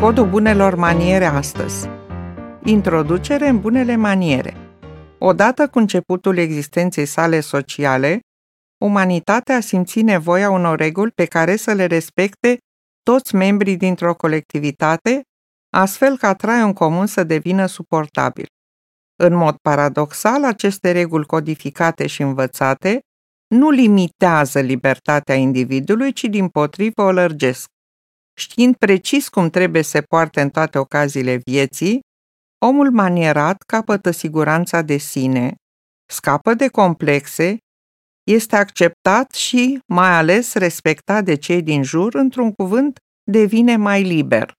Codul bunelor maniere astăzi. Introducere în bunele maniere. Odată cu începutul existenței sale sociale, umanitatea a simțit nevoia unor reguli pe care să le respecte toți membrii dintr-o colectivitate, astfel ca traiul comun să devină suportabil. În mod paradoxal, aceste reguli codificate și învățate nu limitează libertatea individului, ci din potrivă o lărgesc. Știind precis cum trebuie să se poarte în toate ocaziile vieții, omul manierat capătă siguranța de sine, scapă de complexe, este acceptat și, mai ales, respectat de cei din jur, într-un cuvânt, devine mai liber.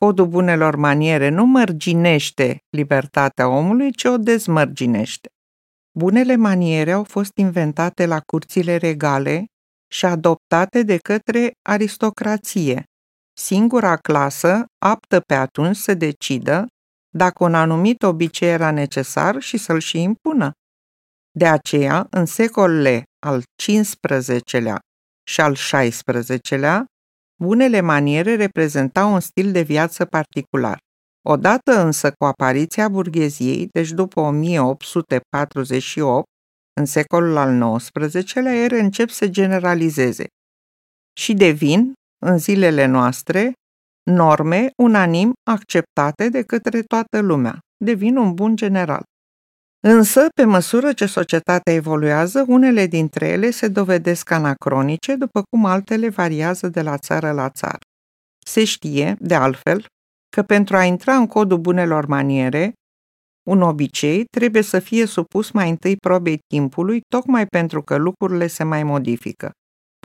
Codul bunelor maniere nu mărginește libertatea omului, ci o dezmărginește. Bunele maniere au fost inventate la curțile regale și adoptate de către aristocrație, singura clasă aptă pe atunci să decidă dacă un anumit obicei era necesar și să-l și impună. De aceea, în secolele al XV-lea și al XVI-lea, bunele maniere reprezentau un stil de viață particular. Odată însă cu apariția burgheziei, deci după 1848, în secolul al XIX-lea, ele încep să generalizeze și devin, în zilele noastre, norme unanim acceptate de către toată lumea, devin un bun general. Însă, pe măsură ce societatea evoluează, unele dintre ele se dovedesc anacronice, după cum altele variază de la țară la țară. Se știe, de altfel, că pentru a intra în codul bunelor maniere, un obicei trebuie să fie supus mai întâi probei timpului, tocmai pentru că lucrurile se mai modifică.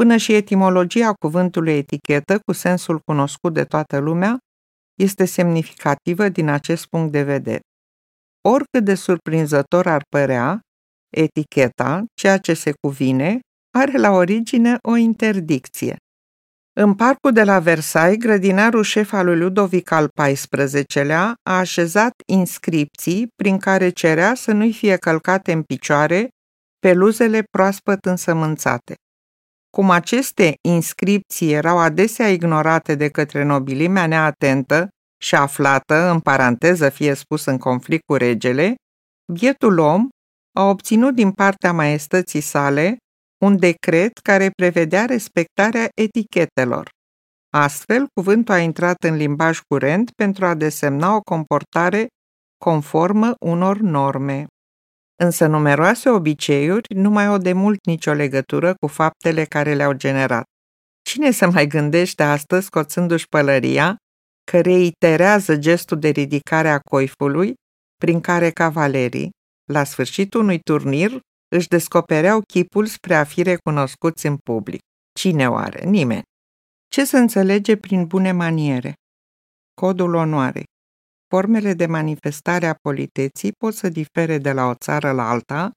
Până și etimologia cuvântului etichetă, cu sensul cunoscut de toată lumea, este semnificativă din acest punct de vedere. Oricât de surprinzător ar părea, eticheta, ceea ce se cuvine, are la origine o interdicție. În parcul de la Versailles, grădinarul șef al lui Ludovic al XIV-lea a așezat inscripții prin care cerea să nu-i fie călcate în picioare peluzele proaspăt însămânțate. Cum aceste inscripții erau adesea ignorate de către nobilimea neatentă și aflată, în paranteză fie spus în conflict cu regele, bietul om a obținut din partea maestății sale un decret care prevedea respectarea etichetelor. Astfel, cuvântul a intrat în limbaj curent pentru a desemna o comportare conformă unor norme. Însă numeroase obiceiuri nu mai au de mult nicio legătură cu faptele care le-au generat. Cine se mai gândește astăzi, scoțându-și pălăria, că reiterează gestul de ridicare a coifului, prin care cavalerii, la sfârșitul unui turnir, își descopereau chipul spre a fi recunoscuți în public. Cine oare? Nimeni. Ce se înțelege prin bune maniere? Codul onoarei. Formele de manifestare a politeții pot să difere de la o țară la alta,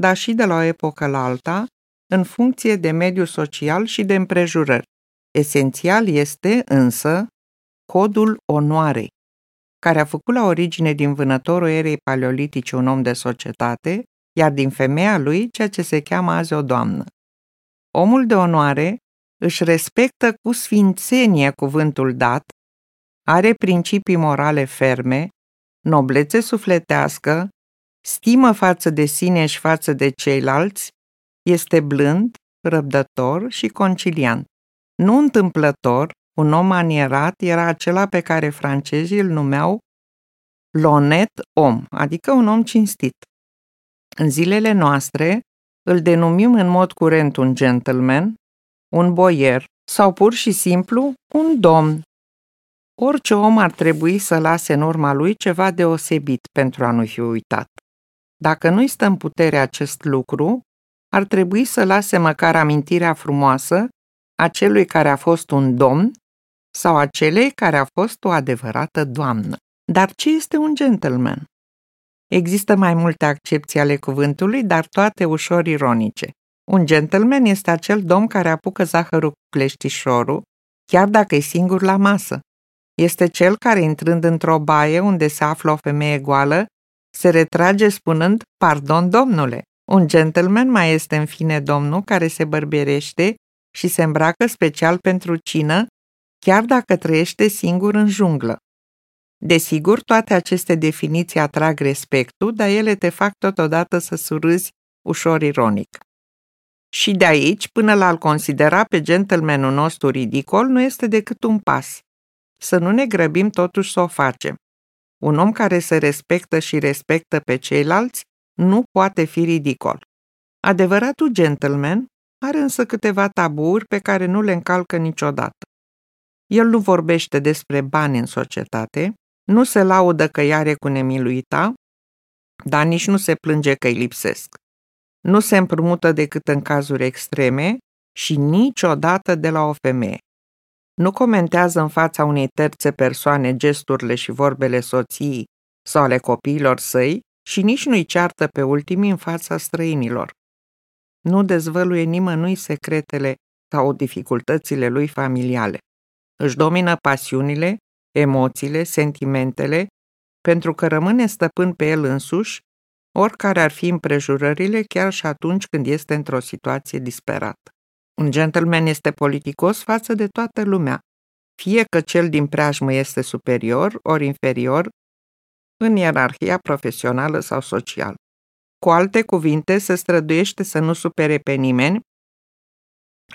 dar și de la o epocă la alta, în funcție de mediul social și de împrejurări. Esențial este, însă, codul onoarei, care a făcut la origine din vânătorul erei paleolitice un om de societate, iar din femeia lui ceea ce se cheamă azi o doamnă. Omul de onoare își respectă cu sfințenie cuvântul dat, are principii morale ferme, noblețe sufletească, stimă față de sine și față de ceilalți, este blând, răbdător și conciliant. Nu întâmplător, un om manierat era acela pe care francezii îl numeau lonet om, adică un om cinstit. În zilele noastre îl denumim în mod curent un gentleman, un boier sau pur și simplu un domn. Orice om ar trebui să lase în urma lui ceva deosebit pentru a nu fi uitat. Dacă nu-i stă în putere acest lucru, ar trebui să lase măcar amintirea frumoasă a celui care a fost un domn sau a celei care a fost o adevărată doamnă. Dar ce este un gentleman? Există mai multe accepții ale cuvântului, dar toate ușor ironice. Un gentleman este acel domn care apucă zahărul cu cleștișorul, chiar dacă e singur la masă. Este cel care, intrând într-o baie unde se află o femeie goală, se retrage spunând, pardon, domnule. Un gentleman mai este în fine domnul care se bărbierește și se îmbracă special pentru cină, chiar dacă trăiește singur în junglă. Desigur, toate aceste definiții atrag respectul, dar ele te fac totodată să surâzi ușor ironic. Și de aici, până la a-l considera pe gentlemanul nostru ridicol, nu este decât un pas. Să nu ne grăbim totuși să o facem. Un om care se respectă și respectă pe ceilalți nu poate fi ridicol. Adevăratul gentleman are însă câteva taburi pe care nu le încalcă niciodată. El nu vorbește despre bani în societate, nu se laudă că are cu nemiluita, dar nici nu se plânge că îi lipsesc. Nu se împrumută decât în cazuri extreme și niciodată de la o femeie. Nu comentează în fața unei terțe persoane gesturile și vorbele soției sau ale copiilor săi și nici nu-i ceartă pe ultimii în fața străinilor. Nu dezvăluie nimănui secretele sau dificultățile lui familiale. Își domină pasiunile, emoțiile, sentimentele, pentru că rămâne stăpân pe el însuși, oricare ar fi împrejurările, chiar și atunci când este într-o situație disperată. Un gentleman este politicos față de toată lumea, fie că cel din preajmă este superior ori inferior în ierarhia profesională sau socială. Cu alte cuvinte, se străduiește să nu supere pe nimeni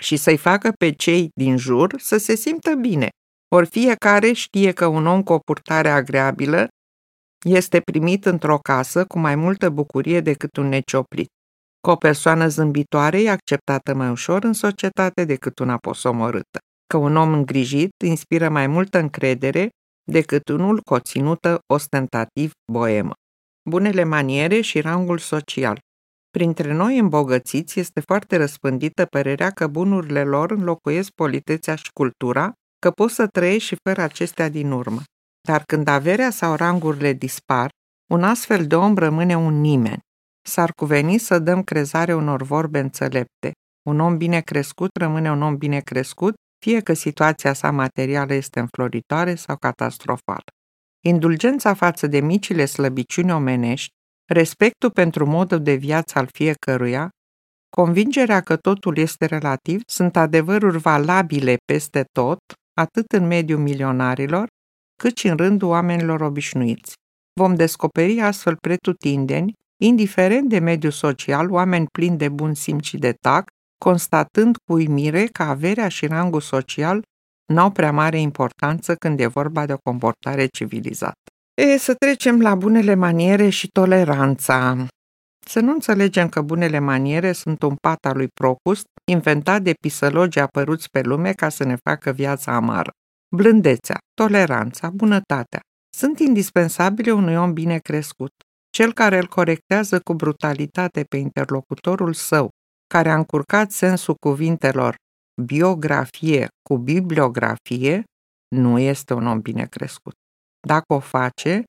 și să-i facă pe cei din jur să se simtă bine, ori fiecare știe că un om cu o purtare agreabilă este primit într-o casă cu mai multă bucurie decât un necioplit. Că o persoană zâmbitoare e acceptată mai ușor în societate decât una posomorâtă. Că un om îngrijit inspiră mai multă încredere decât unul cu o ținută ostentativ boemă. Bunele maniere și rangul social. Printre noi îmbogățiți este foarte răspândită părerea că bunurile lor înlocuiesc politețea și cultura, că poți să trăiești și fără acestea din urmă. Dar când averea sau rangurile dispar, un astfel de om rămâne un nimeni. S-ar cuveni să dăm crezare unor vorbe înțelepte. Un om bine crescut rămâne un om bine crescut, fie că situația sa materială este înfloritoare sau catastrofală. Indulgența față de micile slăbiciuni omenești, respectul pentru modul de viață al fiecăruia, convingerea că totul este relativ, sunt adevăruri valabile peste tot, atât în mediul milionarilor, cât și în rândul oamenilor obișnuiți. Vom descoperi astfel pretutindeni, indiferent de mediul social, oameni plini de bun simț și de tact, constatând cu uimire că averea și rangul social n-au prea mare importanță când e vorba de o comportare civilizată. E, să trecem la bunele maniere și toleranța. Să nu înțelegem că bunele maniere sunt un pat al lui Procust, inventat de pisălogii apăruți pe lume ca să ne facă viața amară. Blândețea, toleranța, bunătatea sunt indispensabile unui om bine crescut. Cel care îl corectează cu brutalitate pe interlocutorul său, care a încurcat sensul cuvintelor biografie cu bibliografie, nu este un om bine crescut. Dacă o face,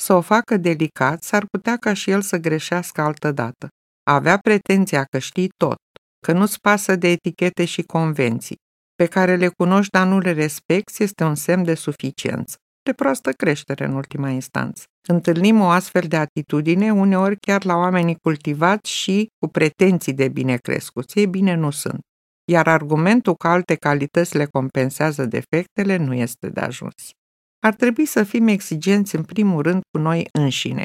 să o facă delicat, s-ar putea ca și el să greșească altă dată. Avea pretenția că știi tot, că nu-ți pasă de etichete și convenții, pe care le cunoști, dar nu le respecti, este un semn de suficiență, de proastă creștere în ultima instanță. Întâlnim o astfel de atitudine uneori chiar la oamenii cultivați și cu pretenții de bine crescuți. Ei bine nu sunt. Iar argumentul că alte calități le compensează defectele nu este de ajuns. Ar trebui să fim exigenți în primul rând cu noi înșine.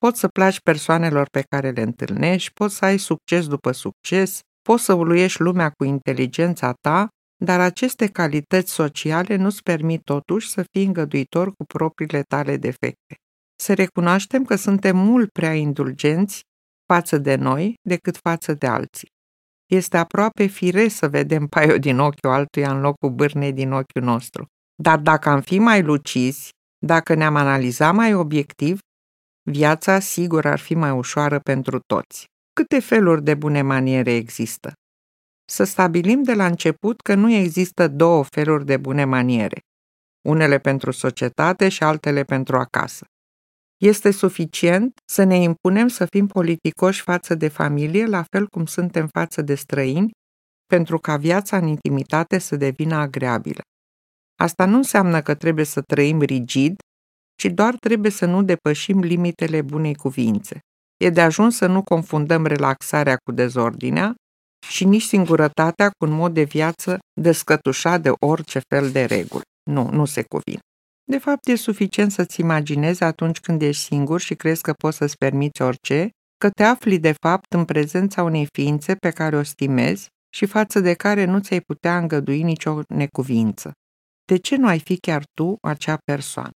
Poți să placi persoanelor pe care le întâlnești, poți să ai succes după succes, poți să uluiești lumea cu inteligența ta, dar aceste calități sociale nu-ți permit totuși să fii îngăduitor cu propriile tale defecte. Să recunoaștem că suntem mult prea indulgenți față de noi decât față de alții. Este aproape firesc să vedem paiul din ochiul altuia în locul bârnei din ochiul nostru. Dar dacă am fi mai lucizi, dacă ne-am analizat mai obiectiv, viața sigur ar fi mai ușoară pentru toți. Câte feluri de bune maniere există? Să stabilim de la început că nu există două feluri de bune maniere, unele pentru societate și altele pentru acasă. Este suficient să ne impunem să fim politicoși față de familie, la fel cum suntem față de străini, pentru ca viața în intimitate să devină agreabilă. Asta nu înseamnă că trebuie să trăim rigid, ci doar trebuie să nu depășim limitele bunei cuvințe. E de ajuns să nu confundăm relaxarea cu dezordinea și nici singurătatea cu un mod de viață descătușat de orice fel de reguli. Nu, nu se cuvin. De fapt, e suficient să-ți imaginezi atunci când ești singur și crezi că poți să-ți permiți orice, că te afli de fapt în prezența unei ființe pe care o stimezi și față de care nu ți-ai putea îngădui nicio necuvință. De ce nu ai fi chiar tu acea persoană?